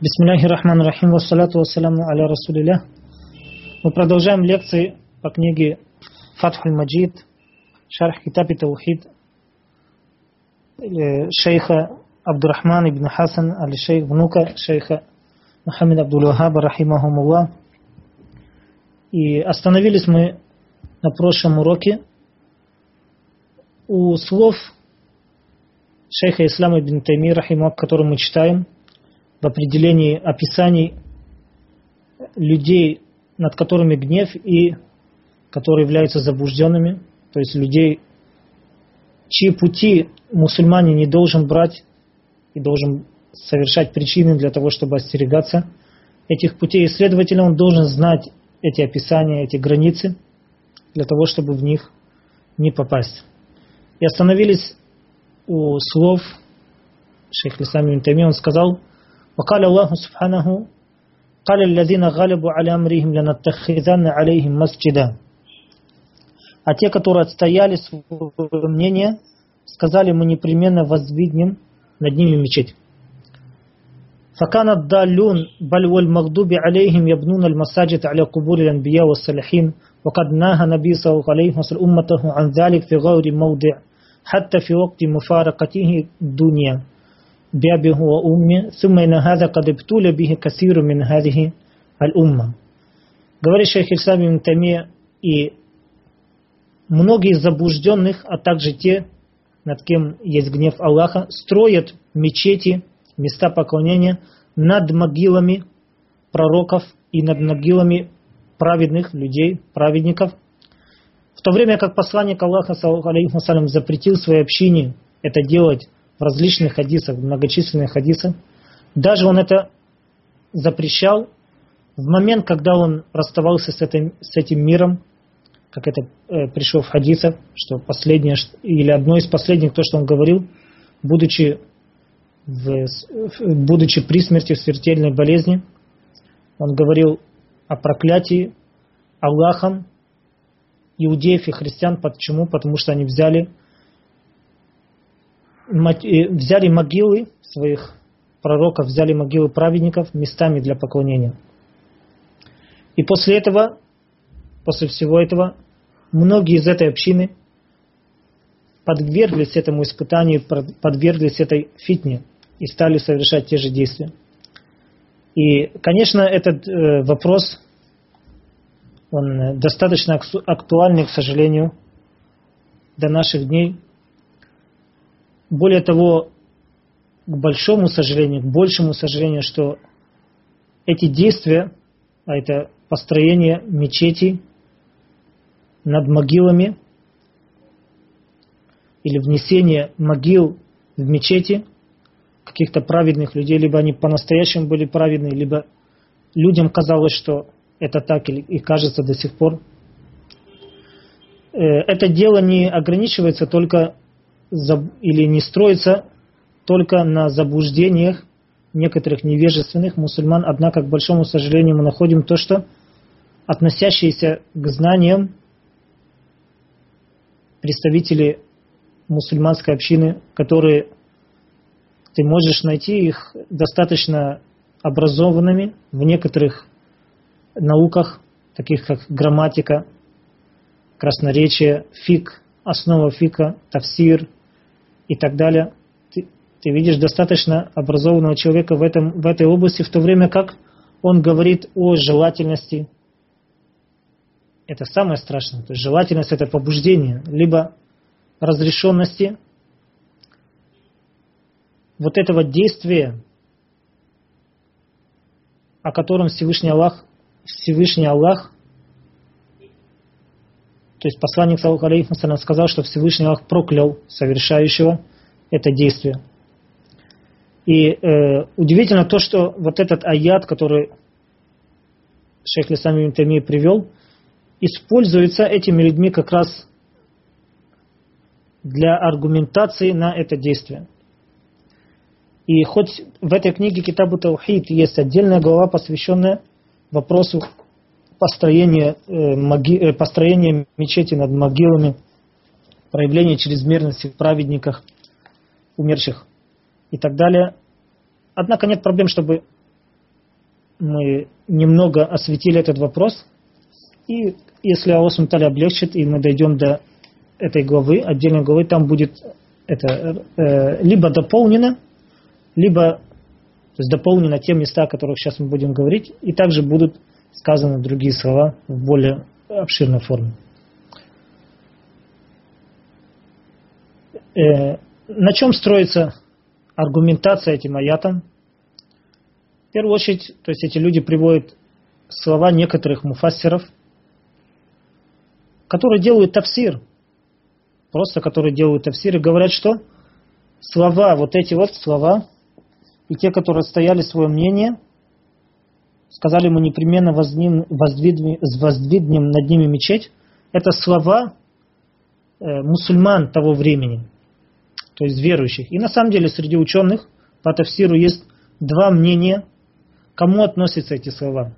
Бисмиллахи рахман рахим, вассалату вассаламу аля расулилля. Мы продолжаем лекции по книге Фатхуль Маджид, Шарх Китаби Таухид, э, шейха Абдурахман ибн Хасан, али шейх внука шейха Мухаммед Абдул Вахаба, рахимахумуллах. И остановились мы на прошлом уроке у слов шейха Ислама ибн Тайми, рахима, который мы читаем – в определении описаний людей, над которыми гнев и которые являются заблужденными, то есть людей, чьи пути мусульмане не должен брать и должен совершать причины для того, чтобы остерегаться этих путей. И, следовательно, он должен знать эти описания, эти границы, для того, чтобы в них не попасть. И остановились у слов шейх Лисами Тайми, он сказал – وقال الله سبحانه قال الذين غلبوا على أمرهم لنتخذن عليهم مسجدا А те, которые отстояли свое мнение, сказали, мы непременно воздвигнем над ними мечеть. فكان الضالون بل والمغضوب عليهم يبنون المساجد على قبور الأنبياء والصالحين وقد نهى النبي صلى الله عليه وسلم أمته عن ذلك في غير موضع حتى في وقت مفارقته الدنيا بأبيه وأمه ثم إن هذا قد ابتول به كثير من هذه الأمة Говорит шейх Ильсам ибн Тамия и многие из заблужденных, а также те, над кем есть гнев Аллаха, строят мечети, места поклонения над могилами пророков и над могилами праведных людей, праведников. В то время как посланник Аллаха саллаху запретил своей общине это делать в различных хадисах, в многочисленных хадисах. Даже он это запрещал в момент, когда он расставался с этим, с этим миром, как это э, пришло в хадисах, что последнее, или одно из последних, то, что он говорил, будучи, в, будучи при смерти в смертельной болезни, он говорил о проклятии Аллахом иудеев и христиан. Почему? Потому что они взяли взяли могилы своих пророков, взяли могилы праведников местами для поклонения. И после этого, после всего этого, многие из этой общины подверглись этому испытанию, подверглись этой фитне и стали совершать те же действия. И, конечно, этот э, вопрос, он достаточно актуальный, к сожалению, до наших дней, более того, к большому сожалению, к большему сожалению, что эти действия, а это построение мечетей над могилами или внесение могил в мечети каких-то праведных людей, либо они по-настоящему были праведные, либо людям казалось, что это так и кажется до сих пор. Э, это дело не ограничивается только или не строится только на заблуждениях некоторых невежественных мусульман, однако, к большому сожалению, мы находим то, что относящиеся к знаниям представители мусульманской общины, которые ты можешь найти их достаточно образованными в некоторых науках, таких как грамматика, красноречие, фик, основа фика, тафсир, и так далее. Ты, ты видишь достаточно образованного человека в, этом, в этой области, в то время как он говорит о желательности. Это самое страшное. То есть желательность это побуждение, либо разрешенности вот этого действия, о котором Всевышний Аллах, Всевышний Аллах то есть посланник Саллаху сказал, что Всевышний Аллах проклял совершающего это действие. И э, удивительно то, что вот этот аят, который шейх Лисами Тами привел, используется этими людьми как раз для аргументации на это действие. И хоть в этой книге Китабу Таухид есть отдельная глава, посвященная вопросу построение, э, моги, э, построение мечети над могилами, проявление чрезмерности в праведниках, умерших и так далее. Однако нет проблем, чтобы мы немного осветили этот вопрос. И если Аллах Сумтали облегчит, и мы дойдем до этой главы, отдельной главы, там будет это э, либо дополнено, либо то есть дополнено те места, о которых сейчас мы будем говорить, и также будут сказаны другие слова в более обширной форме. Э, на чем строится аргументация этим аятам? В первую очередь, то есть эти люди приводят слова некоторых муфассеров, которые делают тафсир, просто которые делают тафсир и говорят, что слова, вот эти вот слова, и те, которые стояли свое мнение, сказали мы непременно воздвигнем, воздвигнем над ними мечеть, это слова э, мусульман того времени, то есть верующих. И на самом деле среди ученых по Тафсиру есть два мнения, кому относятся эти слова.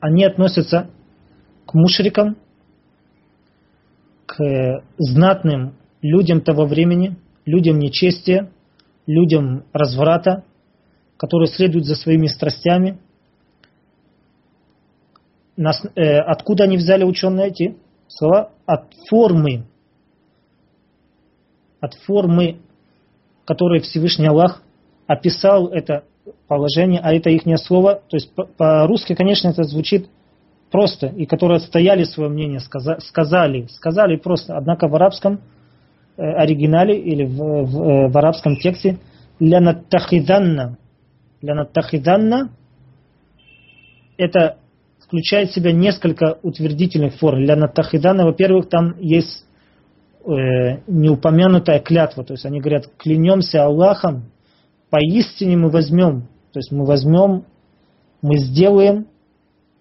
Они относятся к мушрикам, к знатным людям того времени, людям нечестия, людям разврата, которые следуют за своими страстями. Нас, э, откуда они взяли ученые эти слова? От формы, от формы, которой Всевышний Аллах описал это положение, а это их слово. То есть по-русски, конечно, это звучит просто, и которые отстояли свое мнение, сказали, сказали просто. Однако в арабском э, оригинале или в, в, э, в арабском тексте «лянаттахиданна» лянаттахиданна это включает в себя несколько утвердительных форм. Лянаттахиданна, во-первых, там есть э, неупомянутая клятва. То есть они говорят, клянемся Аллахом, поистине мы возьмем. То есть мы возьмем, мы сделаем,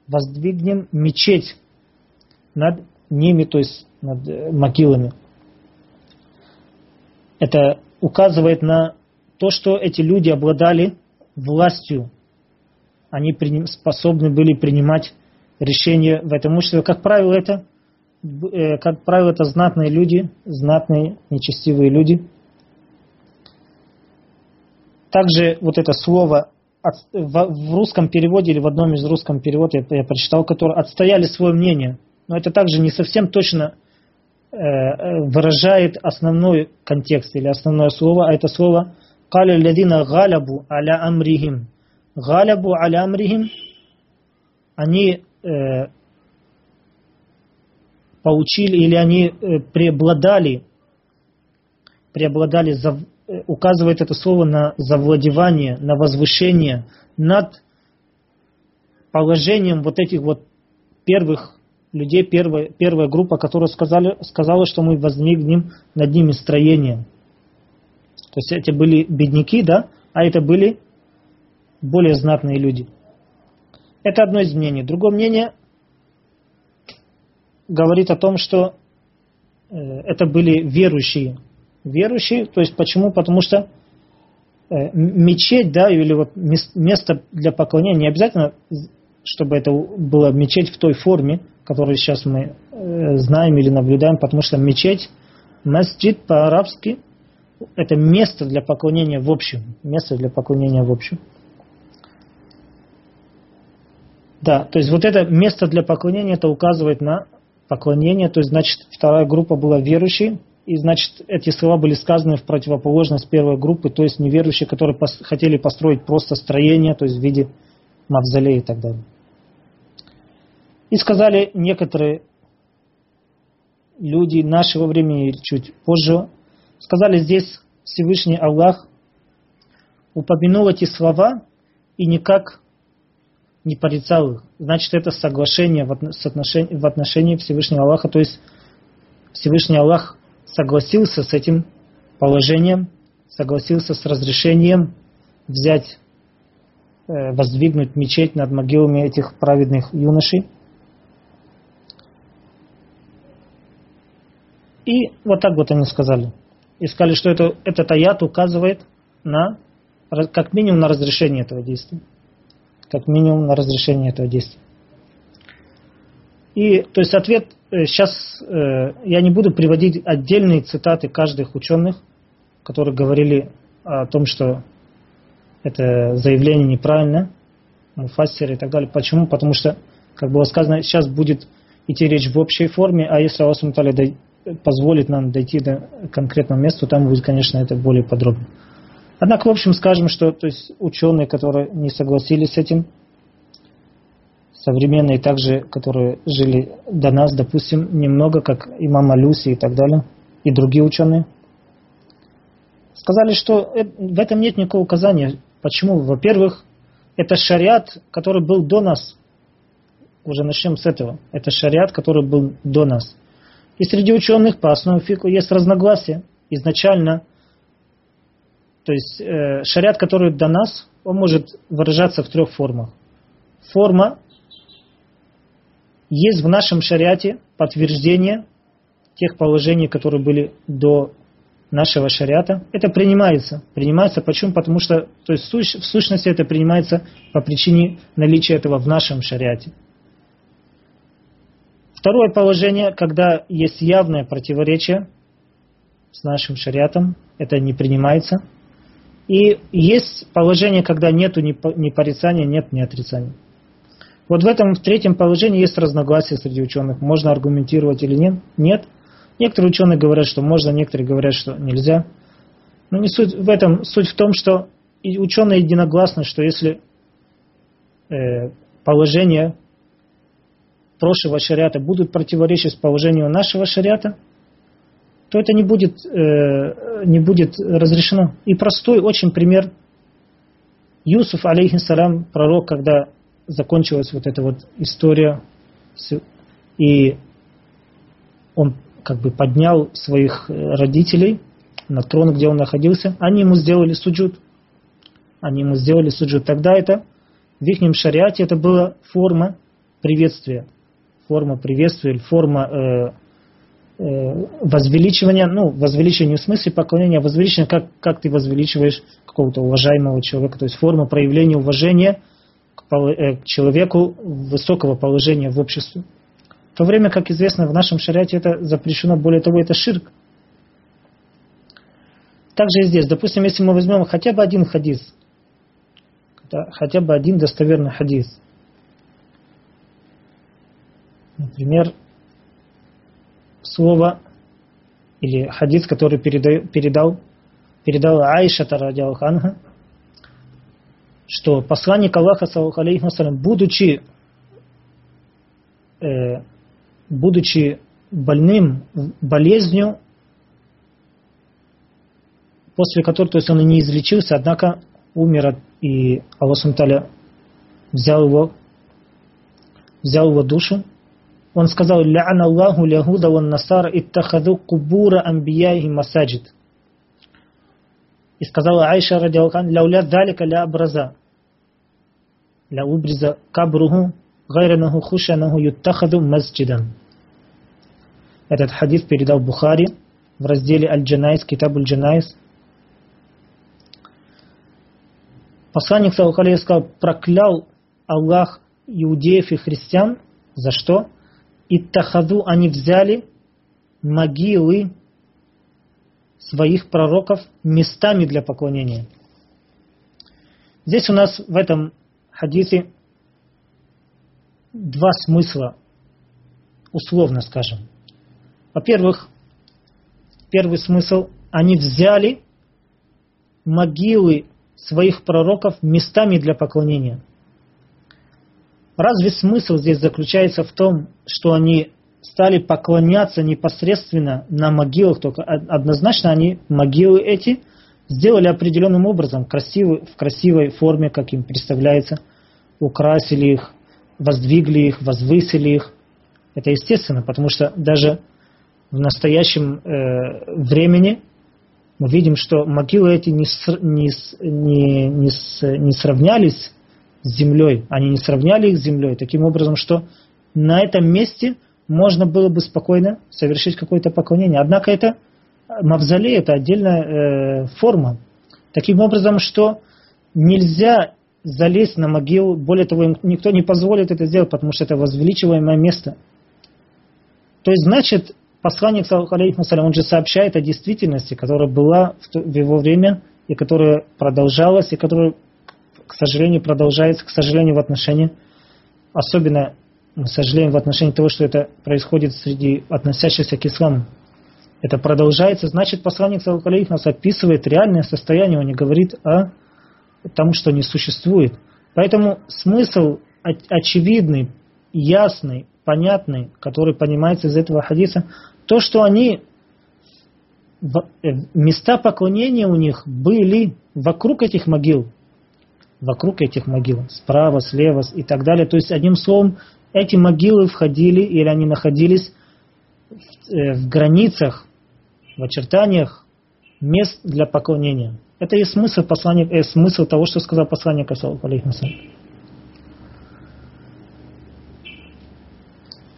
воздвигнем мечеть над ними, то есть над э, могилами. Это указывает на то, что эти люди обладали властью они способны были принимать решения в этом обществе. Как правило, это, э, как правило, это знатные люди, знатные нечестивые люди. Также вот это слово в русском переводе или в одном из русском переводов я, я прочитал, которые отстояли свое мнение, но это также не совсем точно э, выражает основной контекст или основное слово, а это слово «Каля лядина галябу аля амрихим». Галябу алямрихим. Они э, получили или они э, преобладали, преобладали, зав, э, указывает это слово на завладевание, на возвышение над положением вот этих вот первых людей, первая, первая группа, которая сказали, сказала, что мы возникнем над ними строение. То есть эти были бедняки, да, а это были более знатные люди. Это одно из мнений. Другое мнение говорит о том, что э, это были верующие. Верующие, то есть почему? Потому что э, мечеть, да, или вот место для поклонения, не обязательно, чтобы это была мечеть в той форме, которую сейчас мы э, знаем или наблюдаем, потому что мечеть, масджид по-арабски – это место для поклонения в общем. Место для поклонения в общем. Да, то есть вот это место для поклонения, это указывает на поклонение, то есть значит вторая группа была верующей, и значит эти слова были сказаны в противоположность первой группы, то есть неверующие, которые пос хотели построить просто строение, то есть в виде мавзолея и так далее. И сказали некоторые люди нашего времени, чуть позже, сказали здесь Всевышний Аллах упомянул эти слова и никак не порицал их. Значит, это соглашение в отношении, в отношении Всевышнего Аллаха. То есть Всевышний Аллах согласился с этим положением, согласился с разрешением взять, э, воздвигнуть мечеть над могилами этих праведных юношей. И вот так вот они сказали и сказали, что это, этот аят указывает на, как минимум на разрешение этого действия. Как минимум на разрешение этого действия. И, то есть, ответ, сейчас э, я не буду приводить отдельные цитаты каждых ученых, которые говорили о том, что это заявление неправильно. муфассеры и так далее. Почему? Потому что, как было сказано, сейчас будет идти речь в общей форме, а если Аллах позволит нам дойти до конкретного места, там будет, конечно, это более подробно. Однако, в общем, скажем, что то есть, ученые, которые не согласились с этим, современные также, которые жили до нас, допустим, немного, как имам Алюси и так далее, и другие ученые, сказали, что в этом нет никакого указания. Почему? Во-первых, это шариат, который был до нас. Уже начнем с этого. Это шариат, который был до нас. И среди ученых по основе фику есть разногласия. Изначально, то есть э, шариат, который до нас, он может выражаться в трех формах. Форма есть в нашем шариате подтверждение тех положений, которые были до нашего шариата. Это принимается. Принимается почему? Потому что то есть, в сущности это принимается по причине наличия этого в нашем шариате. Второе положение, когда есть явное противоречие с нашим шариатом, это не принимается. И есть положение, когда нету ни порицания, нет ни отрицания. Вот в этом в третьем положении есть разногласия среди ученых. Можно аргументировать или нет? Нет. Некоторые ученые говорят, что можно, некоторые говорят, что нельзя. Но не суть в этом. Суть в том, что ученые единогласны, что если э, положения прошлого шариата будут противоречить положению нашего шариата, то это не будет, э, не будет разрешено. И простой очень пример. Юсуф, алейхиссалам, пророк, когда закончилась вот эта вот история, и он как бы поднял своих э, родителей на трон, где он находился, они ему сделали суджуд. Они ему сделали суджуд. Тогда это в их шариате это была форма приветствия. Форма приветствия или форма э, э, возвеличивания, ну, возвеличивания в смысле поклонения, а возвеличивания, как, как ты возвеличиваешь какого-то уважаемого человека, то есть форма проявления уважения к, э, к человеку высокого положения в обществе. В то время, как известно, в нашем шариате это запрещено, более того, это ширк. Также и здесь, допустим, если мы возьмем хотя бы один хадис, хотя бы один достоверный хадис, например, слово или хадис, который передал, передал, передал Аиша Тарадиалханха, что посланник Аллаха, будучи э, будучи больным болезнью, после которой, то есть он не излечился, однако умер, и Аллах Сумталя взял его, взял его душу. Он сказал, «Ля'ан Аллаху лягуда ван насара иттахаду кубура амбияхи масаджид». И сказала Айша رضي الله عنها, «لولا ذلك لأبرز». لأبرز قبره غير أنه خشي أن يتخذ مسجدا. Этот хадис передал Бухари в разделе الجنائز, كتاب الجنائز. Посланник صلى الله عليه وسلم сказал, проклял Аллах иудеев и христиан. За что? اتخذوا они взяли могилы своих пророков местами для поклонения. Здесь у нас в этом хадисе два смысла, условно скажем. Во-первых, первый смысл, они взяли могилы своих пророков местами для поклонения. Разве смысл здесь заключается в том, что они стали поклоняться непосредственно на могилах, только однозначно они могилы эти сделали определенным образом, красивый, в красивой форме, как им представляется, украсили их, воздвигли их, возвысили их. Это естественно, потому что даже в настоящем э, времени мы видим, что могилы эти не, не, не, не, не сравнялись с землей, они не сравняли их с землей, таким образом, что на этом месте можно было бы спокойно совершить какое-то поклонение. Однако это мавзолей, это отдельная э, форма. Таким образом, что нельзя залезть на могилу, более того, никто не позволит это сделать, потому что это возвеличиваемое место. То есть, значит, посланник, он же сообщает о действительности, которая была в его время и которая продолжалась, и которая, к сожалению, продолжается, к сожалению, в отношении, особенно мы сожалеем в отношении того, что это происходит среди относящихся к исламу. Это продолжается, значит, посланник Салкалейх нас описывает реальное состояние, он не говорит о том, что не существует. Поэтому смысл очевидный, ясный, понятный, который понимается из этого хадиса, то, что они э, места поклонения у них были вокруг этих могил, вокруг этих могил, справа, слева и так далее. То есть, одним словом, эти могилы входили или они находились в, э, в границах, в очертаниях мест для поклонения. Это и смысл, послания, э, смысл того, что сказал посланник алейхиссалам.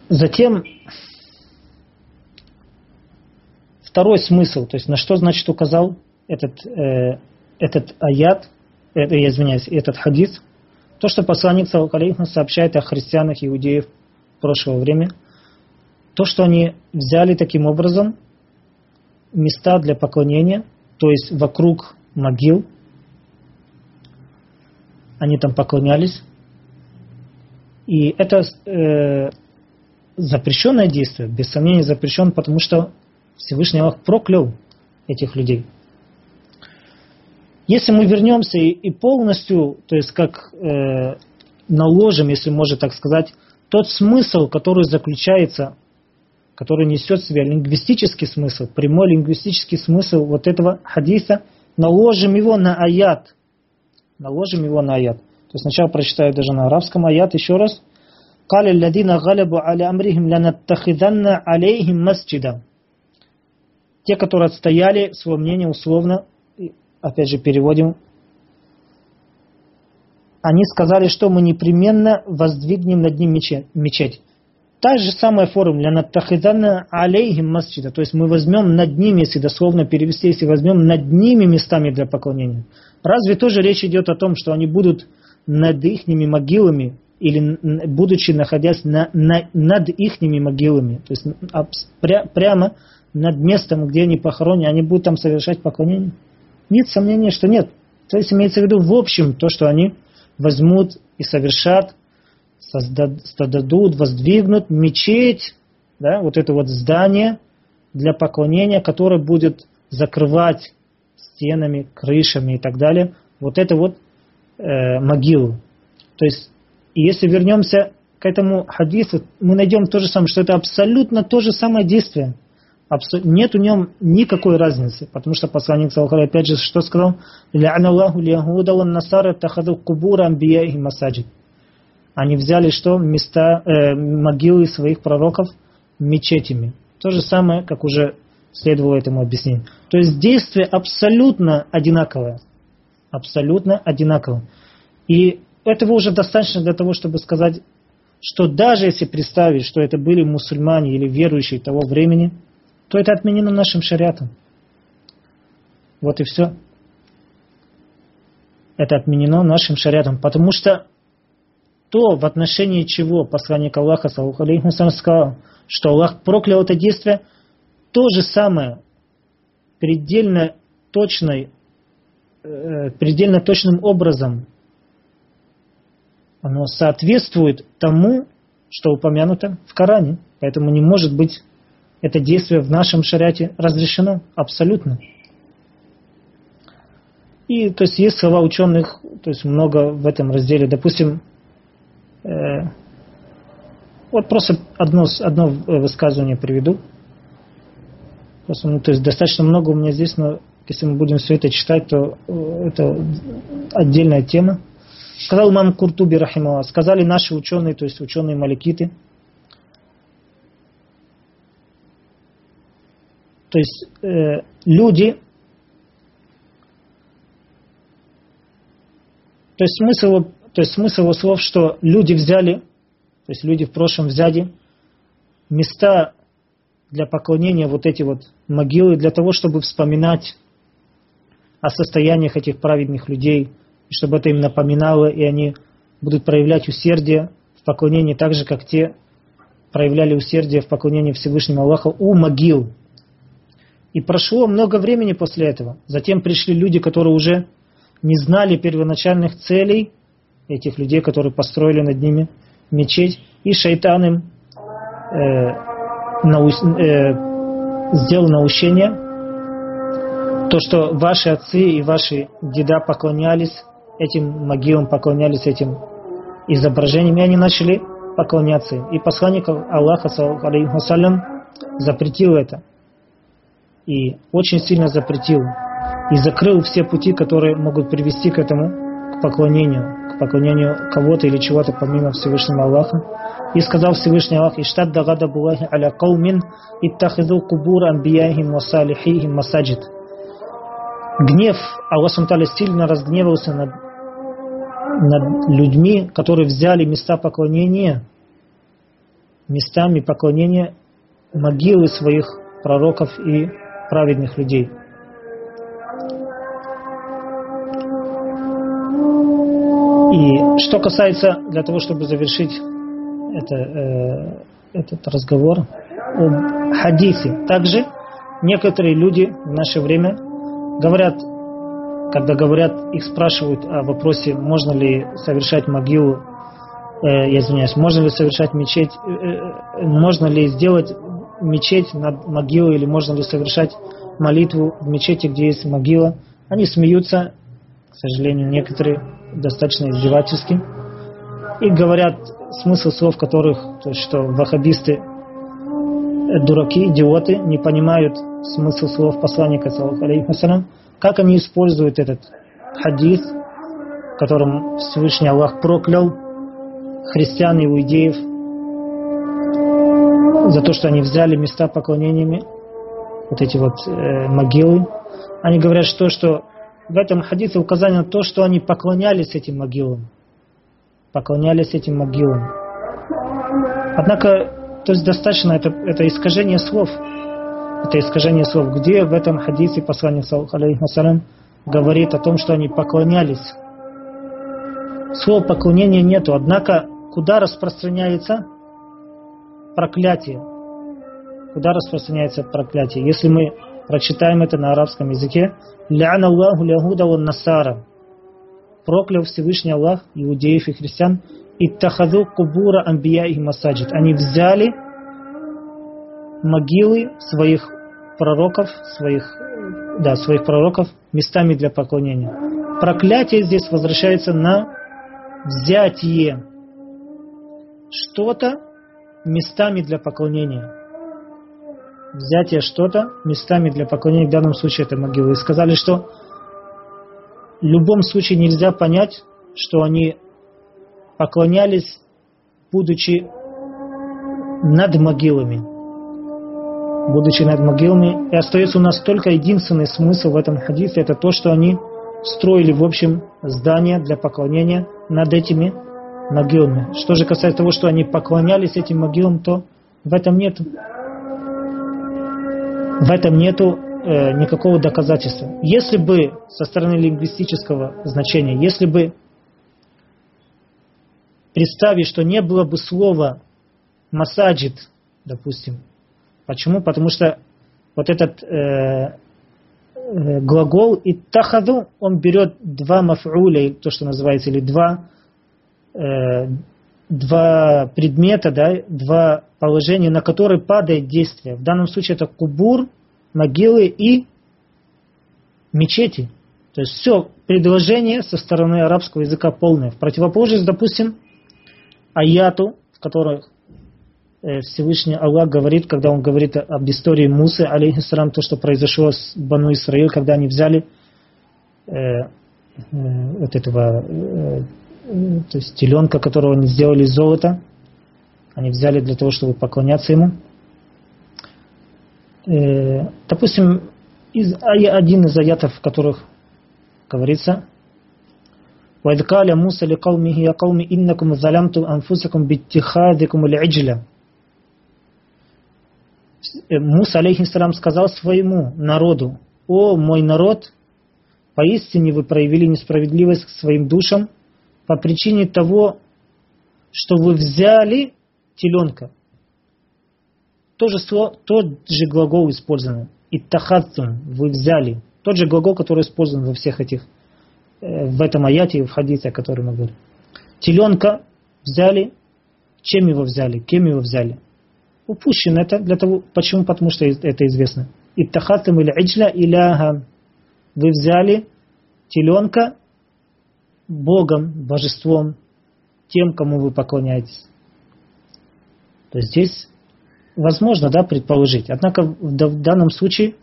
Затем второй смысл, то есть на что значит указал этот, э, этот аят, это, я извиняюсь, этот хадис, то, что посланник Салкалейхна сообщает о христианах иудеев прошлого времени, то, что они взяли таким образом места для поклонения, то есть вокруг могил, они там поклонялись, и это э, запрещенное действие, без сомнения запрещен, потому что Всевышний Аллах проклял этих людей. Если мы вернемся и, и полностью, то есть как э, наложим, если можно так сказать, тот смысл, который заключается, который несет в себе лингвистический смысл, прямой лингвистический смысл вот этого хадиса, наложим его на аят. Наложим его на аят. То есть сначала прочитаю даже на арабском аят еще раз – قال الذين غلبوا على أمرهم لنتخذن عليهم مسجدا те, которые отстояли свое мнение условно, опять же переводим, они сказали, что мы непременно воздвигнем над ним мечеть. Та же самая формула, «Лянаттахиданна алейхим масджида», то есть мы возьмем над ними, если дословно перевести, если возьмем над ними местами для поклонения. Разве тоже речь идет о том, что они будут над их могилами или будучи находясь на, на, над ихними могилами, то есть пря, прямо над местом, где они похоронены, они будут там совершать поклонение? Нет сомнения, что нет. То есть имеется в виду в общем то, что они возьмут и совершат, создадут, воздвигнут мечеть, да, вот это вот здание для поклонения, которое будет закрывать стенами, крышами и так далее, вот это вот э, могилу. То есть если вернемся к этому хадису, мы найдем то же самое, что это абсолютно то же самое действие. Нет в нем никакой разницы, потому что посланник Салхар опять же что сказал? Они взяли что? Места, э, могилы своих пророков мечетями. То же самое, как уже следовало этому объяснению. То есть действие абсолютно одинаковое. Абсолютно одинаковое. И этого уже достаточно для того, чтобы сказать, что даже если представить, что это были мусульмане или верующие того времени, то это отменено нашим шариатом. Вот и все. Это отменено нашим шариатом, потому что то, в отношении чего посланник Аллаха сказал, что Аллах проклял это действие, то же самое предельно точной, э, предельно точным образом оно соответствует тому, что упомянуто в Коране. Поэтому не может быть это действие в нашем шариате разрешено абсолютно. И то есть есть слова ученых, то есть много в этом разделе. Допустим, э, вот просто одно, одно высказывание приведу. Просто, ну, то есть достаточно много у меня здесь, но если мы будем все это читать, то э, это отдельная тема. Сказал имам Куртуби, рахималла, сказали наши ученые, то есть ученые маликиты, то есть э, люди, то есть смысл, то есть смысл его слов, что люди взяли, то есть люди в прошлом взяли места для поклонения, вот эти вот могилы, для того, чтобы вспоминать о состояниях этих праведных людей – и чтобы это им напоминало, и они будут проявлять усердие в поклонении так же, как те проявляли усердие в поклонении Всевышнему Аллаху у могил. И прошло много времени после этого. Затем пришли люди, которые уже не знали первоначальных целей этих людей, которые построили над ними мечеть, и шайтан им э, нау, э, сделал наущение, то, что ваши отцы и ваши деда поклонялись этим могилам, поклонялись этим изображениям, они начали поклоняться. И посланник Аллаха, салям, запретил это. И очень сильно запретил. И закрыл все пути, которые могут привести к этому, к поклонению, к поклонению кого-то или чего-то помимо Всевышнего Аллаха. И сказал Всевышний Аллах, «Иштад дагада булахи аля каумин, иттахиду кубур анбияхим ва салихихим масаджид». Гнев Аллах Таля сильно разгневался над, над людьми, которые взяли места поклонения, местами поклонения могилы своих пророков и праведных людей. И что касается, для того, чтобы завершить это, э, этот разговор о хадисе, также некоторые люди в наше время говорят, когда говорят, их спрашивают о вопросе, можно ли совершать могилу, э, я извиняюсь, можно ли совершать мечеть, э, э, можно ли сделать мечеть над могилой или можно ли совершать молитву в мечети, где есть могила. Они смеются, к сожалению, некоторые достаточно издевательски, и говорят смысл слов которых, то есть, что ваххабисты дураки, идиоты, не понимают смысл слов посланника, алейхиссалам, как они используют этот хадис, которым Всевышний Аллах проклял христиан и иудеев за то, что они взяли места поклонениями, вот эти вот э, могилы. Они говорят, что, что в этом хадисе указание на то, что они поклонялись этим могилам. Поклонялись этим могилам. Однако, то есть достаточно, это, это искажение слов. Это искажение слов. Где в этом хадисе посланник алейхиссалам говорит о том, что они поклонялись? Слова поклонения нету. Однако, куда распространяется проклятие? Куда распространяется проклятие? Если мы прочитаем это на арабском языке, «Ля'ан Аллаху ляхуда ван насара» проклял Всевышний Аллах иудеев и христиан, и тахаду кубура амбия и масаджид. Они взяли могилы своих пророков, своих, да, своих пророков местами для поклонения. Проклятие здесь возвращается на взятие что-то местами для поклонения взятие что-то местами для поклонения, в данном случае это могилы. И сказали, что в любом случае нельзя понять, что они поклонялись, будучи над могилами. Будучи над могилами. И остается у нас только единственный смысл в этом хадисе, это то, что они строили, в общем, здание для поклонения над этими могилами. Что же касается того, что они поклонялись этим могилам, то в этом нет в этом нету э, никакого доказательства. Если бы со стороны лингвистического значения, если бы представить, что не было бы слова масаджид, допустим. Почему? Потому что вот этот э, э, глагол и тахаду, он берет два маф'уля, то, что называется, или два, э, два предмета, да, два положения, на которые падает действие. В данном случае это кубур, могилы и мечети. То есть все предложение со стороны арабского языка полное. В противоположность, допустим, аяту, в которой э, Всевышний Аллах говорит, когда он говорит об истории Мусы, алейхиссалам, то, что произошло с Бану Исраил, когда они взяли э, э, вот этого э, то есть теленка, которого они сделали из золота, они взяли для того, чтобы поклоняться ему. Э, допустим, из, один из аятов, в которых говорится, وإذ قال موسى لقومه يا قوم إنكم ظلمتم أنفسكم باتخاذكم العجلة Муса, алейхиссалам, сказал своему народу, «О, мой народ, поистине вы проявили несправедливость к своим душам, по причине того, что вы взяли теленка. То же слово, тот же глагол использован. Иттахадтум, вы взяли. Тот же глагол, который использован во всех этих э, в этом аяте, в хадисе, о котором мы говорим. Теленка взяли, чем его взяли, кем его взяли. Упущено это для того, почему? Потому что это известно. Иттахатам или иджля иляха. Вы взяли теленка Богом, божеством, тем, кому вы поклоняетесь. То есть здесь возможно да, предположить. Однако в данном случае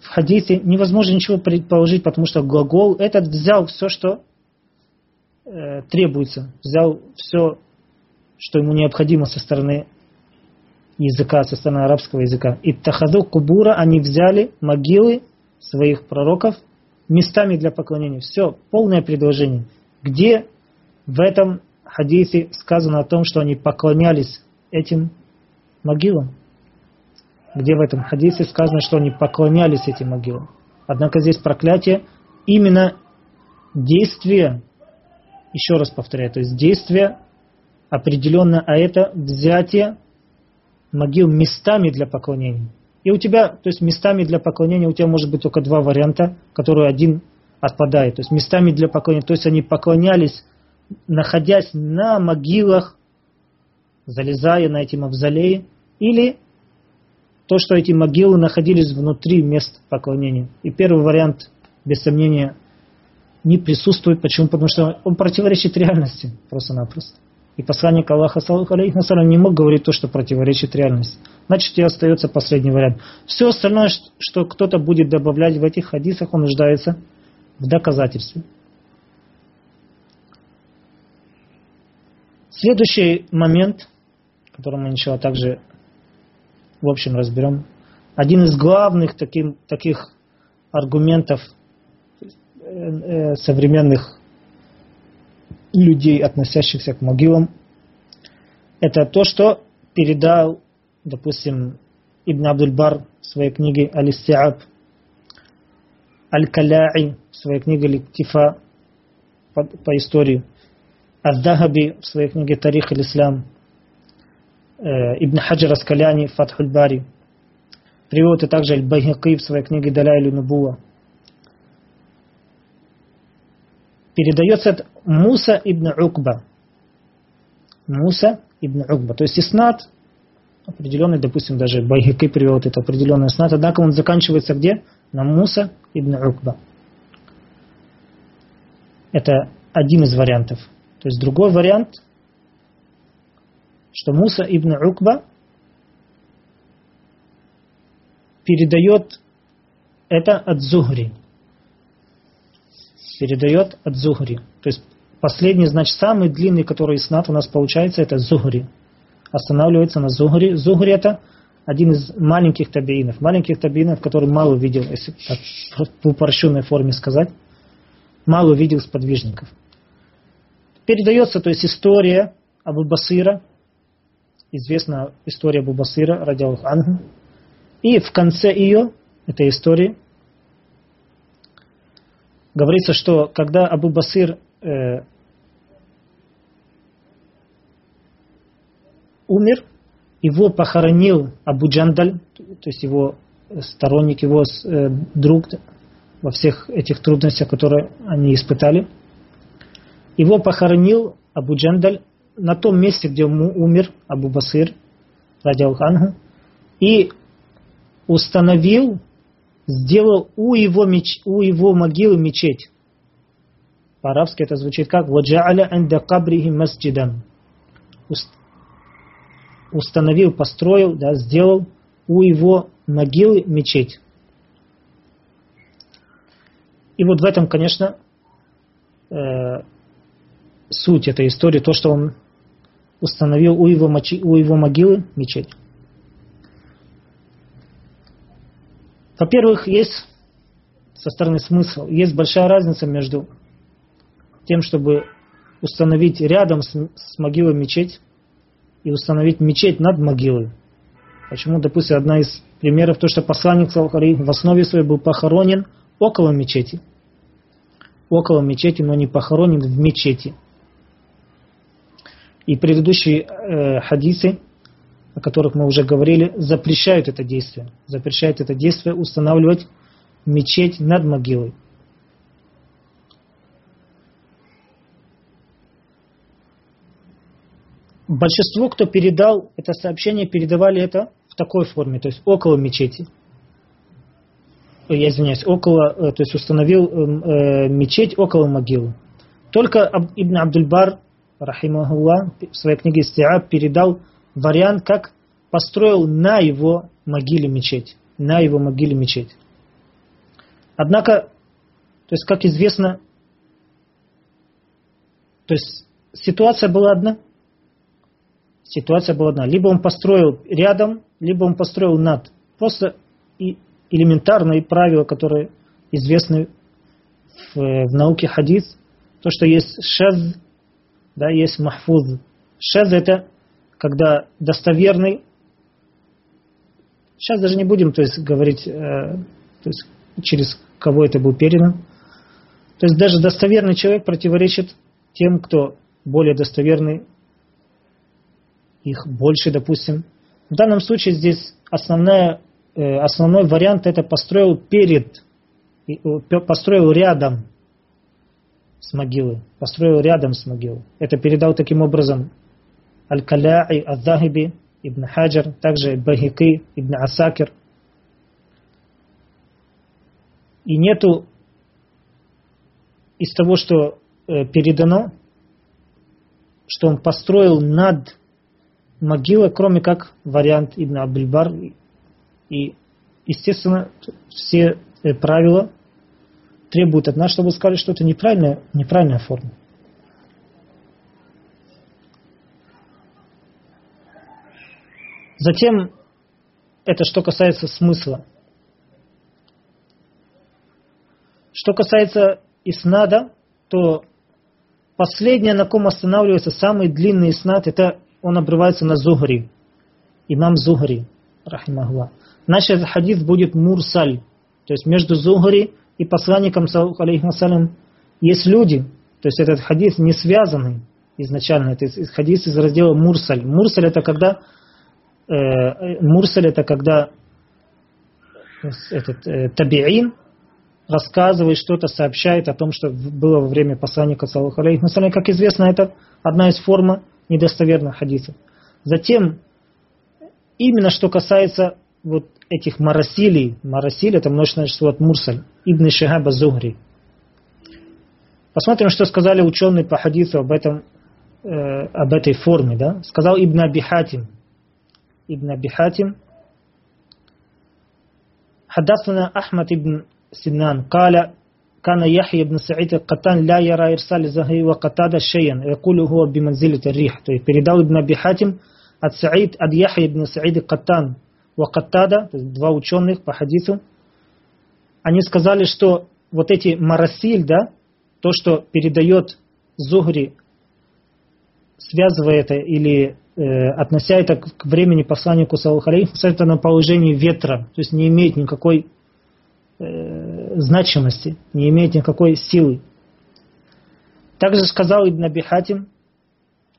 в хадисе невозможно ничего предположить, потому что глагол этот взял все, что э, требуется, взял все, что ему необходимо со стороны языка, со стороны арабского языка. И тахаду кубура, они взяли могилы своих пророков местами для поклонения. Все, полное предложение. Где в этом хадисе сказано о том, что они поклонялись этим могилам? Где в этом хадисе сказано, что они поклонялись этим могилам? Однако здесь проклятие именно действие, еще раз повторяю, то есть действие определенно, а это взятие могил местами для поклонения. И у тебя, то есть местами для поклонения у тебя может быть только два варианта, которые один отпадает. То есть местами для поклонения, то есть они поклонялись, находясь на могилах, залезая на эти мавзолеи, или то, что эти могилы находились внутри мест поклонения. И первый вариант, без сомнения, не присутствует. Почему? Потому что он противоречит реальности просто-напросто. И посланник Аллаха, саллаху не мог говорить то, что противоречит реальности. Значит, и остается последний вариант. Все остальное, что кто-то будет добавлять в этих хадисах, он нуждается в доказательстве. Следующий момент, который мы начала также в общем разберем, один из главных таким, таких аргументов э, э, современных людей, относящихся к могилам, это то, что передал, допустим, Ибн Абдульбар в своей книге Аль-Истиаб, Аль-Каляи в своей книге Ликтифа по, по истории, Аз-Дахаби в своей книге Тарих Аль-Ислам, э, Ибн Хаджар Аскаляни Фатхуль Бари, приводит также Аль-Байхаки в своей книге Далайлю Нубуа, передается от Муса ибн Укба. Муса ибн Укба. То есть иснат определенный, допустим, даже Байгики привел это определенный иснат, однако он заканчивается где? На Муса ибн Укба. Это один из вариантов. То есть другой вариант, что Муса ибн Укба передает это от Зухри передает от Зухри. То есть последний, значит, самый длинный, который снат у нас получается, это Зухри. Останавливается на Зухри. Зухри это один из маленьких табиинов. Маленьких табиинов, который мало видел, если так, в упрощенной форме сказать, мало видел сподвижников. Передается, то есть история Абу Басира, известна история Абу Басира, радиаллаху анху, и в конце ее, этой истории, говорится, что когда Абу Басир э, умер, его похоронил Абу Джандаль, то есть его сторонник, его э, друг во всех этих трудностях, которые они испытали. Его похоронил Абу Джандаль на том месте, где умер Абу Басир, ради Алхангу, и установил сделал у его, меч, у его могилы мечеть. По-арабски это звучит как «Ваджа'аля анда кабрихи масджидан». Установил, построил, да, сделал у его могилы мечеть. И вот в этом, конечно, э, суть этой истории, то, что он установил у его, мочи, у его могилы мечеть. Во-первых, есть со стороны смысл, есть большая разница между тем, чтобы установить рядом с, с могилой мечеть и установить мечеть над могилой. Почему, допустим, одна из примеров, то, что посланник в основе своей был похоронен около мечети. Около мечети, но не похоронен в мечети. И предыдущие э, хадисы о которых мы уже говорили, запрещают это действие. Запрещают это действие устанавливать мечеть над могилой. Большинство, кто передал это сообщение, передавали это в такой форме, то есть около мечети. Э, я извиняюсь, около, э, то есть установил эм, э, мечеть около могилы. Только Ибн Абдульбар, рахимахулла, в своей книге Истиаб передал вариант, как построил на его могиле мечеть. На его могиле мечеть. Однако, то есть, как известно, то есть ситуация была одна. Ситуация была одна. Либо он построил рядом, либо он построил над. Просто и элементарные правила, которые известны в, в науке хадис, то, что есть шаз, да, есть махфуз. Шаз это когда достоверный, сейчас даже не будем то есть, говорить, э, то есть, через кого это был передан, то есть даже достоверный человек противоречит тем, кто более достоверный, их больше, допустим. В данном случае здесь основная, э, основной вариант это построил перед, построил рядом с могилой, построил рядом с могилой. Это передал таким образом Аль-Каляи, Аль-Захиби, Ибн Хаджар, также Бахики, Ибн Асакир. И нету из того, что э, передано, что он построил над могилой, кроме как вариант Ибн Абдульбар. И, естественно, все э, правила требуют от нас, чтобы сказали, что это неправильная, неправильная форма. Затем, это что касается смысла. Что касается иснада, то последнее, на ком останавливается самый длинный иснад, это он обрывается на Зухри. Имам Зухри, рахимахулlah. Значит, этот хадис будет мурсаль. То есть между Зухри и посланником, алейхиссалям, есть люди. То есть этот хадис не связанный изначально. Это хадис из раздела мурсаль. Мурсаль это когда э, Мурсаль это когда этот э, табиин рассказывает что-то, сообщает о том, что было во время посланника саллаху Как известно, это одна из форм недостоверных хадисов. Затем, именно что касается вот этих марасилей, марасиль это множественное число от Мурсаль, Ибн Шихаба Зухри. Посмотрим, что сказали ученые по хадису об, этом, э, об этой форме. Да? Сказал Ибн Аби Хатим, ابن أبي حاتم حدثنا أحمد بن سنان قال كان يحيى بن سعيد القطان لا يرى إرسال زهري وقتادة شيئا يقول هو بمنزلة الريح то есть передал Ибн Аби Хатим от Саид, от Яхья ибн Саида Каттан Вакаттада, то есть два ученых по хадису, они сказали, что вот эти марасиль, да, то, что передает Зухри, связывая это или Э, относя это к времени посланнику Салахалейху, это на положении ветра, то есть не имеет никакой э, значимости, не имеет никакой силы. Также сказал Ибн Аби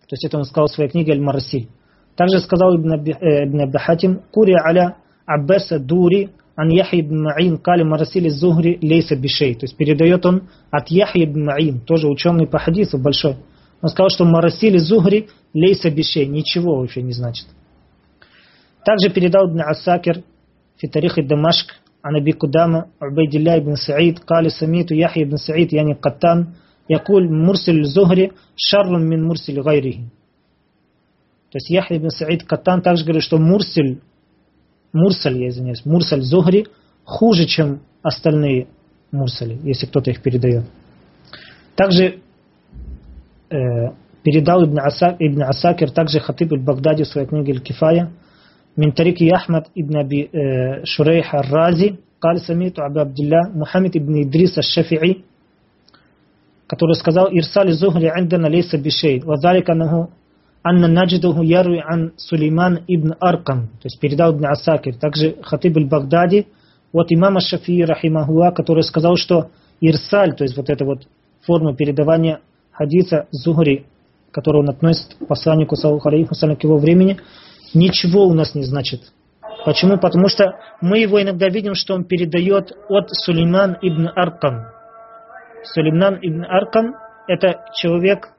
то есть это он сказал в своей книге Аль-Марасиль. Также сказал Ибн Аби, э, Кури аля Аббаса Дури, Ан Яхи ибн Маин, Кали Марасили Зухри, Лейса Бишей. То есть передает он от Яхи ибн Маин, тоже ученый по хадису большой. Он сказал, что Марасили Зугри лейса бишей, ничего вообще не значит. Также передал Ибн Асакир Фитарих и Дамашк Анаби Кудама Убайдилля ибн Саид Кали Самиту Яхи ибн Саид Яни Каттан Якуль Мурсиль Зугри Шарлун мин Мурсиль Гайрихи. То есть Яхи ибн Саид Каттан также говорит, что Мурсиль Мурсаль, я извиняюсь, Мурсаль Зугри хуже, чем остальные Мурсали, если кто-то их передает. Также передал Ибн, Аса, Ибн Асакир, также Хатиб аль-Багдади в своей книге Аль-Кифая, من طريق أحمد ابن أبي شريح الرازي قال سمعت أبا عبد الله محمد ابن إدريس الشافعي который сказал «Ирсали Зухри عندنا ليس بشيء وذلك أنه أن نجده يروي عن سليمان ибн Аркам» то есть передал Ибн Асакир также Хатиб аль-Багдади вот имам Шафии рахимахуа который сказал что Ирсаль то есть вот эта вот форма передавания хадиса Зухри который он относит к посланнику Саллаху к его времени, ничего у нас не значит. Почему? Потому что мы его иногда видим, что он передает от Сулейман ибн Аркам. Сулейман ибн Аркам – это человек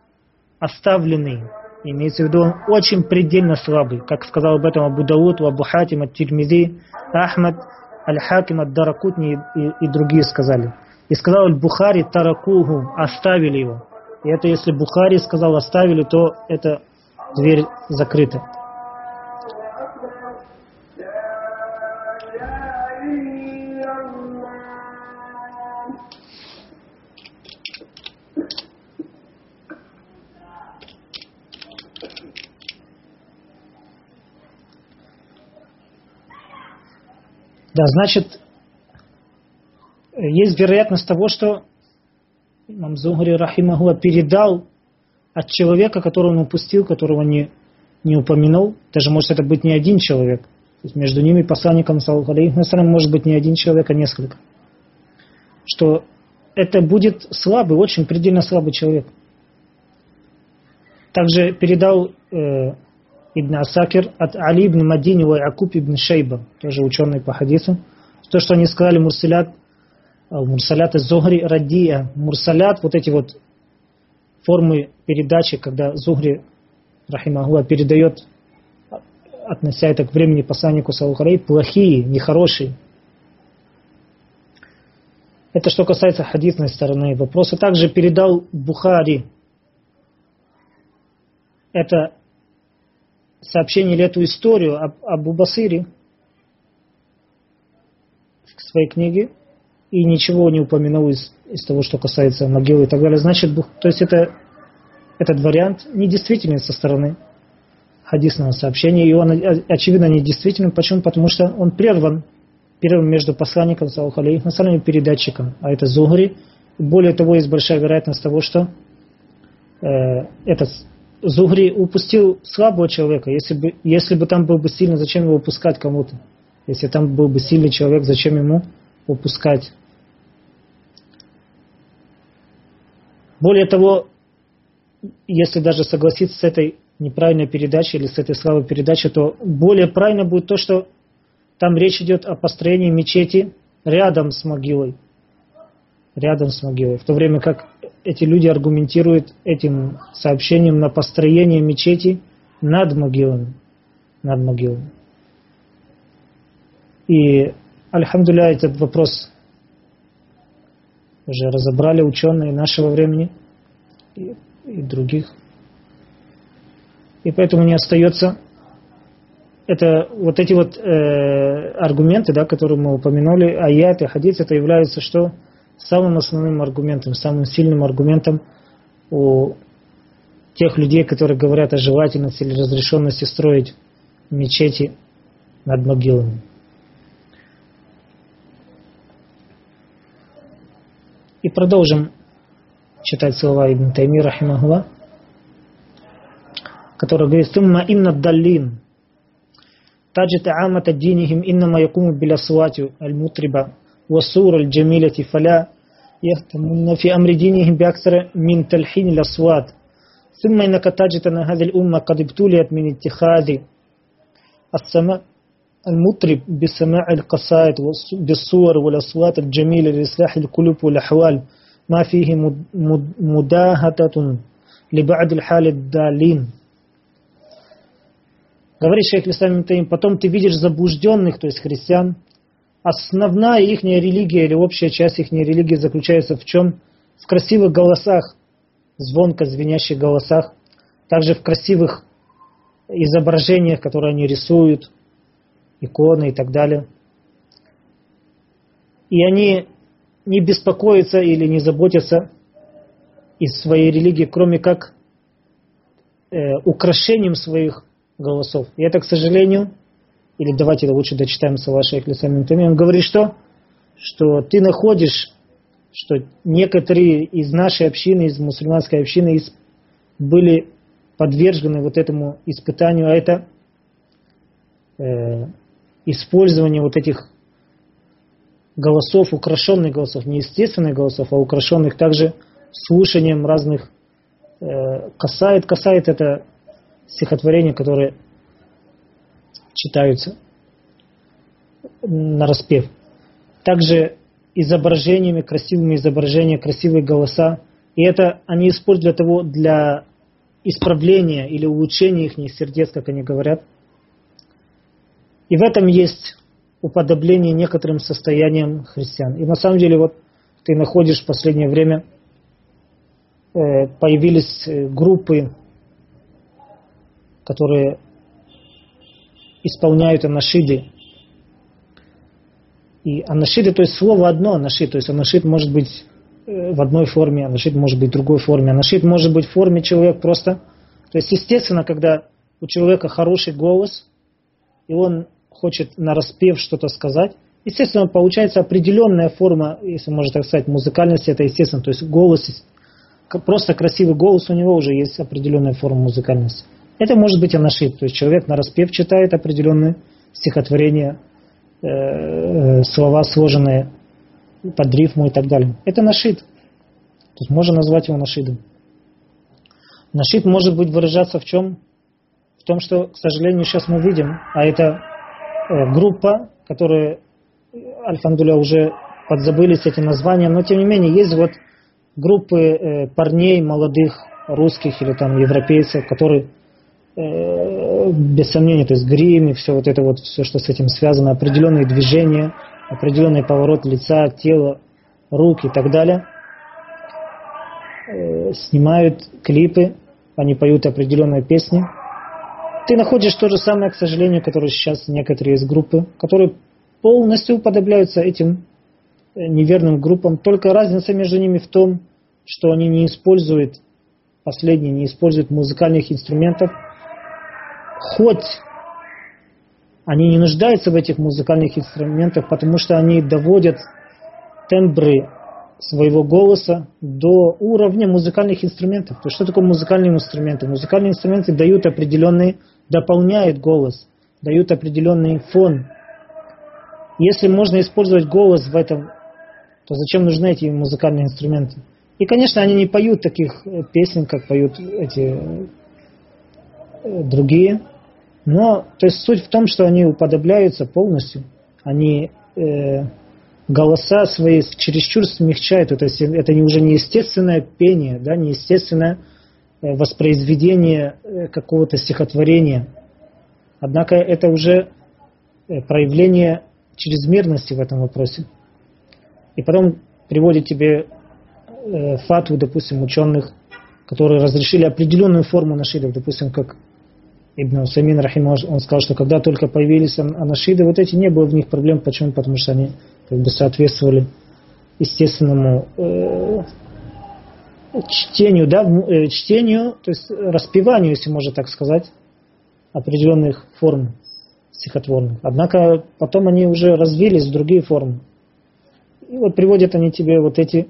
оставленный, Имеется в виду, он очень предельно слабый, как сказал об этом Абу Дауд, Абу Хатим, Ат-Тирмизи, Ахмад, Аль-Хаким, Ад-Даракутни и, и другие сказали. И сказал Аль-Бухари, Таракуху, оставили его. И это если Бухари сказал оставили, то это дверь закрыта. Да, значит, есть вероятность того, что имам Зугри Рахимахуа передал от человека, которого он упустил, которого не, не упомянул. Даже может это быть не один человек. То есть между ними посланником Саллаху может быть не один человек, а несколько. Что это будет слабый, очень предельно слабый человек. Также передал э, ибн Асакир от Али ибн Мадини Акуб ибн Шейба, тоже ученый по хадису, то, что они сказали мурсалят, э, мурсалят из Зухри Радия, мурсалят, вот эти вот формы передачи, когда Зухри, рахимахуа, передает, относя это к времени посланнику Саухарей, плохие, нехорошие. Это что касается хадисной стороны вопроса. Также передал Бухари. Это сообщение или эту историю об, об Басире в своей книге и ничего не упомянул из, из того, что касается могилы и так далее. Значит, то есть это, этот вариант недействительный со стороны хадисного сообщения, и он очевидно недействителен. Почему? Потому что он прерван, прерван между посланником, и передатчиком, а это Зугри. Более того, есть большая вероятность того, что э, этот Зугри упустил слабого человека. Если бы, если бы там был бы сильный, зачем его упускать кому-то? Если там был бы сильный человек, зачем ему упускать? Более того, если даже согласиться с этой неправильной передачей или с этой слабой передачей, то более правильно будет то, что там речь идет о построении мечети рядом с могилой. Рядом с могилой. В то время как эти люди аргументируют этим сообщением на построение мечети над могилами. Над могилами. И, альхамдуля, этот вопрос уже разобрали ученые нашего времени и, и других. И поэтому не остается это вот эти вот э, аргументы, да, которые мы упомянули, аят и хадис, это является что? самым основным аргументом, самым сильным аргументом у тех людей, которые говорят о желательности или разрешенности строить мечети над могилами. И продолжим читать слова Ибн Тайми, рахимахуа, который говорит, «Тумма инна даллин, таджит амата динихим иннама якуму билясуатю аль-мутриба والصور الجميلة فلا يهتمون في أمر دينهم بأكثر من تلحين الأصوات ثم إنك تجد أن هذه الأمة قد ابتليت من اتخاذ السماء المطرب بسماع القصائد بالصور والأصوات الجميلة لإصلاح القلوب والأحوال ما فيه مداهة لبعض الحال الدالين Говорит шейх Лисам потом ты видишь заблужденных, то есть христиан, основная их религия или общая часть их религии заключается в чем? В красивых голосах, звонко звенящих голосах, также в красивых изображениях, которые они рисуют, иконы и так далее. И они не беспокоятся или не заботятся из своей религии, кроме как э, украшением своих голосов. И это, к сожалению, или давайте лучше дочитаем слова Шейхли Самим он говорит, что? Что ты находишь, что некоторые из нашей общины, из мусульманской общины были подвержены вот этому испытанию, а это э, использование вот этих голосов, украшенных голосов, не естественных голосов, а украшенных также слушанием разных э, касает. Касает это стихотворение, которое читаются на распев. Также изображениями, красивыми изображениями, красивые голоса. И это они используют для того, для исправления или улучшения их сердец, как они говорят. И в этом есть уподобление некоторым состояниям христиан. И на самом деле вот ты находишь в последнее время э, появились э, группы, которые исполняют анашиды. И анашиды, то есть слово одно анашид, то есть анашид может быть э, в одной форме, анашид может быть в другой форме, анашид может быть в форме человека просто. То есть, естественно, когда у человека хороший голос, и он хочет на распев что-то сказать, естественно, получается определенная форма, если можно так сказать, музыкальности, это естественно, то есть голос, просто красивый голос у него уже есть определенная форма музыкальности. Это может быть анашид, то есть человек на распев читает определенные стихотворения, э, э, слова сложенные под рифму и так далее. Это нашид. То есть можно назвать его нашидом. Нашид может быть выражаться в чем? В том, что, к сожалению, сейчас мы видим, а это группа, которая, альфамдуля, уже подзабылись эти названия, но тем не менее есть вот группы э, парней молодых, русских или там европейцев, которые Э, без сомнения, то есть грим и все вот это вот, все, что с этим связано, определенные движения, определенный поворот лица, тела, рук и так далее. Э, снимают клипы, они поют определенные песни. Ты находишь то же самое, к сожалению, которое сейчас некоторые из группы, которые полностью уподобляются этим э, неверным группам. Только разница между ними в том, что они не используют, последние не используют музыкальных инструментов – хоть они не нуждаются в этих музыкальных инструментах, потому что они доводят тембры своего голоса до уровня музыкальных инструментов. То что такое музыкальные инструменты? Музыкальные инструменты дают определенный, дополняют голос, дают определенный фон. Если можно использовать голос в этом, то зачем нужны эти музыкальные инструменты? И, конечно, они не поют таких песен, как поют эти Э, другие. Но то есть суть в том, что они уподобляются полностью. Они э, голоса свои чересчур смягчают. То есть это уже не естественное пение, да, не естественное э, воспроизведение э, какого-то стихотворения. Однако это уже проявление чрезмерности в этом вопросе. И потом приводит тебе э, фатву, допустим, ученых, которые разрешили определенную форму нашидов, допустим, как Ибн Усамин, рахим, он сказал, что когда только появились анашиды, вот эти не было в них проблем. Почему? Потому что они как бы соответствовали естественному э, чтению, да, э, чтению, то есть распеванию, если можно так сказать, определенных форм стихотворных. Однако потом они уже развились в другие формы. И вот приводят они тебе вот эти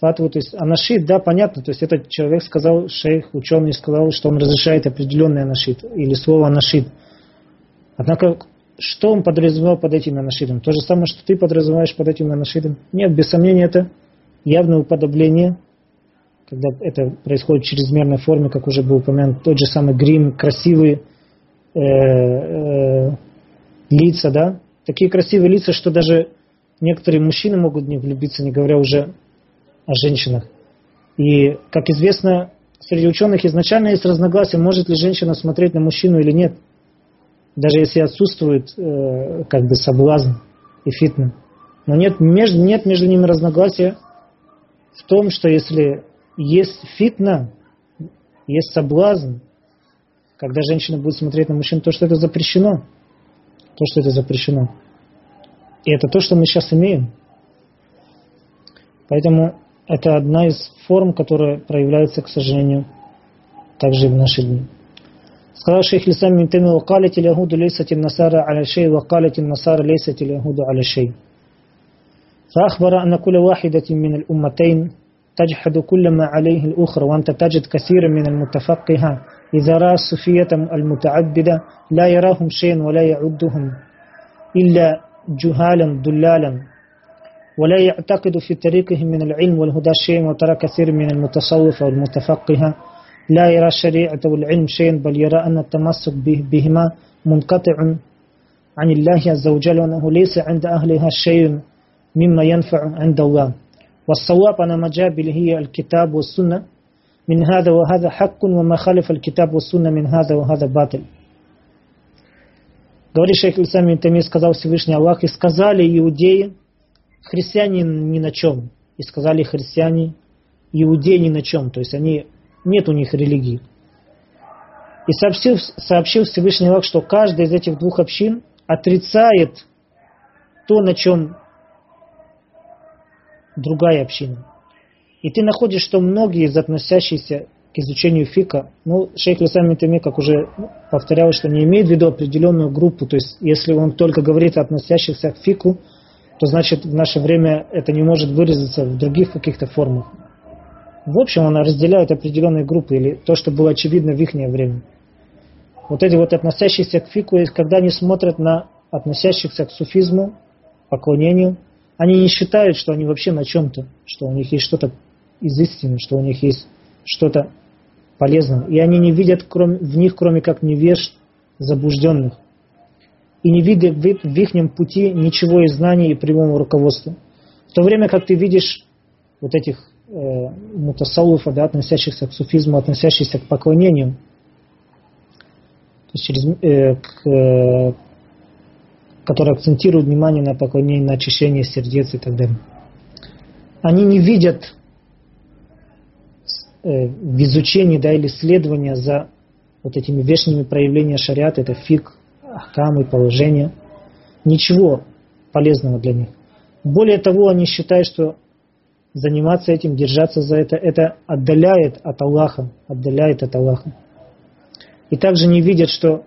фатву, то есть анашид, да, понятно, то есть этот человек сказал, шейх, ученый сказал, что он разрешает определенный анашид, или слово анашид. Однако, что он подразумевал под этим анашидом? То же самое, что ты подразумеваешь под этим анашидом? Нет, без сомнения, это явное уподобление, когда это происходит в чрезмерной форме, как уже был упомянут, тот же самый грим, красивые э, э, лица, да, такие красивые лица, что даже некоторые мужчины могут них влюбиться, не говоря уже о женщинах. И, как известно, среди ученых изначально есть разногласия, может ли женщина смотреть на мужчину или нет, даже если отсутствует э, как бы соблазн и фитна. Но нет между, нет между ними разногласия в том, что если есть фитна, есть соблазн, когда женщина будет смотреть на мужчину, то, что это запрещено. То, что это запрещено. И это то, что мы сейчас имеем. Поэтому это одна из форм, которая проявляется, к сожалению, также в наши дни. Сказал шейх Лисам Минтами, وقالت اليهود ليست النصارى على شيء وقالت النصارى ليست اليهود على شيء فأخبر أن كل واحدة من الأمتين تجحد كل ما عليه الأخرى وأنت تجد كثيرا من المتفقهة إذا رأى الصوفية المتعبدة لا يراهم شيئا ولا يعدهم إلا جهالا ضلالا ولا يعتقد في طريقه من العلم والهدى شيء وترى كثير من المتصوفة والمتفقهة لا يرى الشريعة والعلم شيئا بل يرى أن التمسك بهما منقطع عن الله عز وجل وأنه ليس عند أهلها شيء مما ينفع عند الله. والصواب أن ما جاء به هي الكتاب والسنة мин хада ва хада хаккун ва махалиф аль китаб ва сунна мин хада ва хада батиль. Говорит шейх Исам Мин сказал Всевышний Аллах, и сказали иудеи, христиане ни на чем. И сказали христиане, иудеи ни на чем. То есть они, нет у них религии. И сообщил, сообщил Всевышний Аллах, что каждая из этих двух общин отрицает то, на чем другая община. И ты находишь, что многие из относящихся к изучению фика, ну, шейх Лисам Митами, как уже повторял, что не имеет в виду определенную группу, то есть если он только говорит о относящихся к фику, то значит в наше время это не может выразиться в других каких-то формах. В общем, она разделяет определенные группы, или то, что было очевидно в их время. Вот эти вот относящиеся к фику, когда они смотрят на относящихся к суфизму, поклонению, они не считают, что они вообще на чем-то, что у них есть что-то из истины, что у них есть что-то полезное. И они не видят кроме, в них, кроме как невежд, заблужденных. И не видят в, в их пути ничего из знаний и прямого руководства. В то время как ты видишь вот этих э, мутасалуфа, да, относящихся к суфизму, относящихся к поклонению, то есть через, э, к, э, которые акцентируют внимание на поклонение, на очищение сердец и так далее. Они не видят э, в изучении да, или исследования за вот этими вечными проявлениями шариата, это фиг, и положение, ничего полезного для них. Более того, они считают, что заниматься этим, держаться за это, это отдаляет от Аллаха, отдаляет от Аллаха. И также не видят, что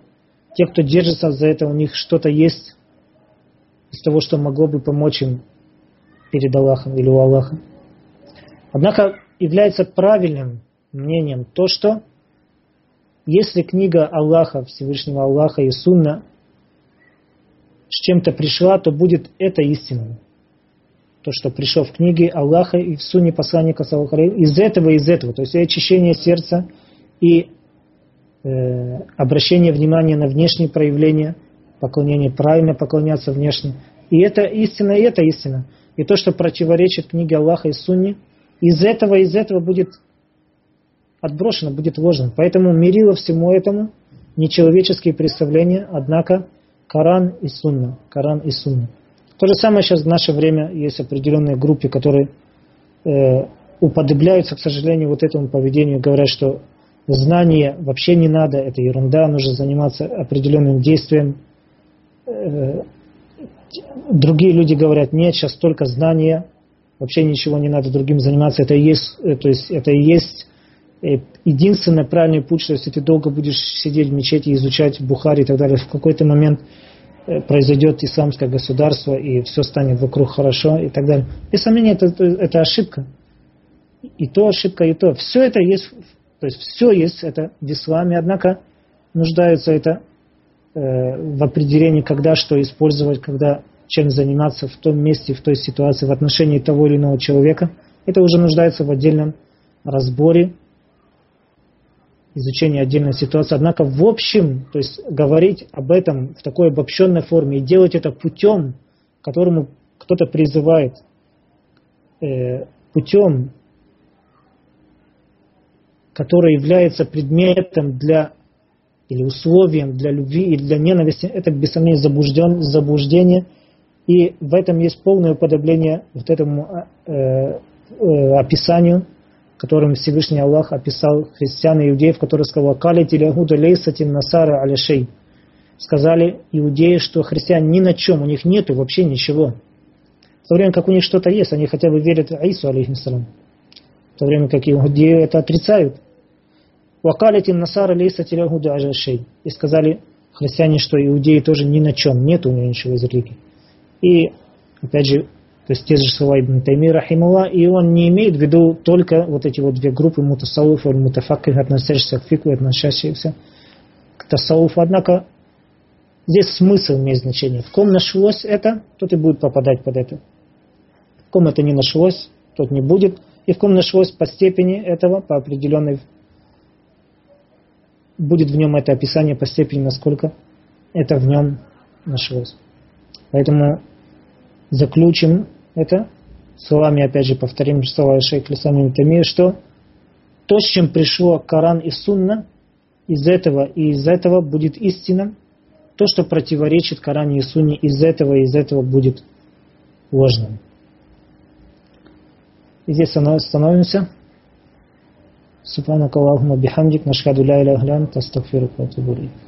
те, кто держится за это, у них что-то есть из того, что могло бы помочь им перед Аллахом или у Аллаха. Однако является правильным мнением то, что если книга Аллаха, Всевышнего Аллаха и Сунна с чем-то пришла, то будет это истинным. То, что пришло в книге Аллаха и в Сунне посланника Саллаху из этого из этого. То есть и очищение сердца и э, обращение внимания на внешние проявления – поклонение, правильно поклоняться внешне. И это истина, и это истина. И то, что противоречит книге Аллаха и Сунни, из этого, из этого будет отброшено, будет ложно. Поэтому мерило всему этому нечеловеческие представления, однако Коран и Сунна. Коран и Сунна. То же самое сейчас в наше время есть определенные группы, которые э, уподобляются, к сожалению, вот этому поведению, говорят, что знание вообще не надо, это ерунда, нужно заниматься определенным действием, другие люди говорят, нет, сейчас только знания, вообще ничего не надо другим заниматься, это и есть, э, то есть это и есть э, единственный правильный путь, что если ты долго будешь сидеть в мечети, изучать Бухари и так далее, в какой-то момент произойдет исламское государство, и все станет вокруг хорошо и так далее. Без сомнения, это, это ошибка. И то ошибка, и то. Все это есть, то есть все есть это в исламе, однако нуждается это Э, в определении, когда что использовать, когда чем заниматься в том месте, в той ситуации, в отношении того или иного человека, это уже нуждается в отдельном разборе, изучении отдельной ситуации. Однако в общем, то есть говорить об этом в такой обобщенной форме и делать это путем, которому кто-то призывает, э, путем, который является предметом для или условием для любви и для ненависти, это без сомнения заблужден, заблуждение. И в этом есть полное уподобление вот этому э, э, описанию, которым Всевышний Аллах описал христиан и иудеев, который сказал «Калит или агуда лейсатин насара аляшей». Сказали иудеи, что христиане ни на чем, у них нету вообще ничего. В то время как у них что-то есть, они хотя бы верят Аису, алейхиссалам. В то время как иудеи это отрицают – Вакалити насара лейса тирягуда ажашей. И сказали христиане, что иудеи тоже ни на чем, нет у него ничего из религии. И, опять же, то есть те же слова Ибн Тайми, рахимулла, и он не имеет в виду только вот эти вот две группы мутасауф или мутафакких, относящихся к фику, относящихся к тасауфу. Однако здесь смысл имеет значение. В ком нашлось это, тот и будет попадать под это. В ком это не нашлось, тот не будет. И в ком нашлось по степени этого, по определенной будет в нем это описание по степени, насколько это в нем нашлось. Поэтому заключим это словами, опять же, повторим слова шейха Лисами Тамир, что то, с чем пришло Коран и Сунна, из этого и из этого будет истина. То, что противоречит Коране и Сунне, из этого и из этого будет ложным. И здесь остановимся. سبحانك اللهم بحمدك نشهد لا إله إلا أنت أستغفرك وأتوب إليك.